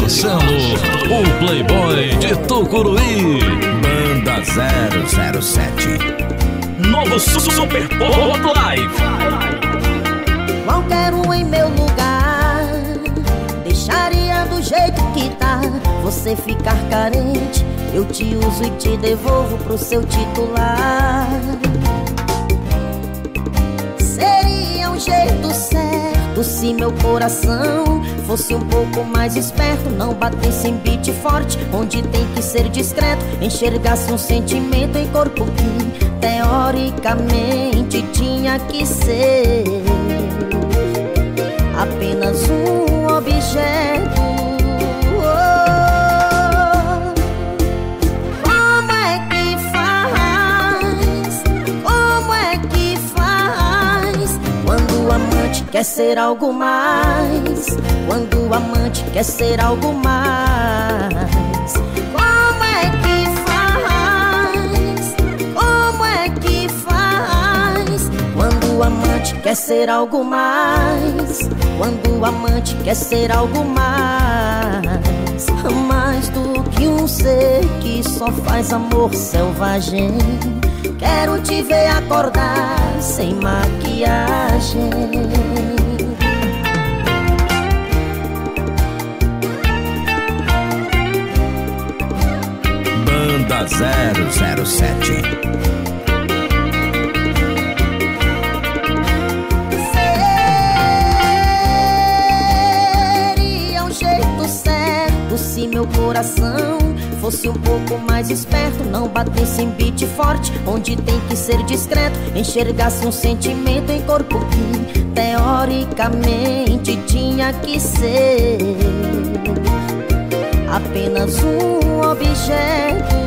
Marcelo, o playboy de Tucuruí. Banda 007. Novo Super Pop Live. Qualquer um em meu lugar Deixaria do jeito que tá Você ficar carente Eu te uso e te devolvo pro seu titular Seria um jeito certo Se meu coração fosse um pouco mais esperto Não batesse em beat forte Onde tem que ser discreto Enxergasse um sentimento em corpo que Teoricamente tinha que ser apenas um quer ser algo mais? Quando o amante quer ser algo mais? Como é que faz? Como é que faz? Quando o amante quer ser algo mais? Quando o amante quer ser algo mais? Mais do que um ser que só faz amor selvagem. Quero te ver acordar sem maquiagem. Banda 007. Se meu coração fosse um pouco mais esperto. Não batesse em beat forte, onde tem que ser discreto. Enxergasse um sentimento em corpo que teoricamente tinha que ser apenas um objeto.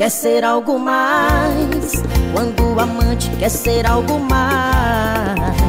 Quer ser algo mais? Quando o amante quer ser algo mais?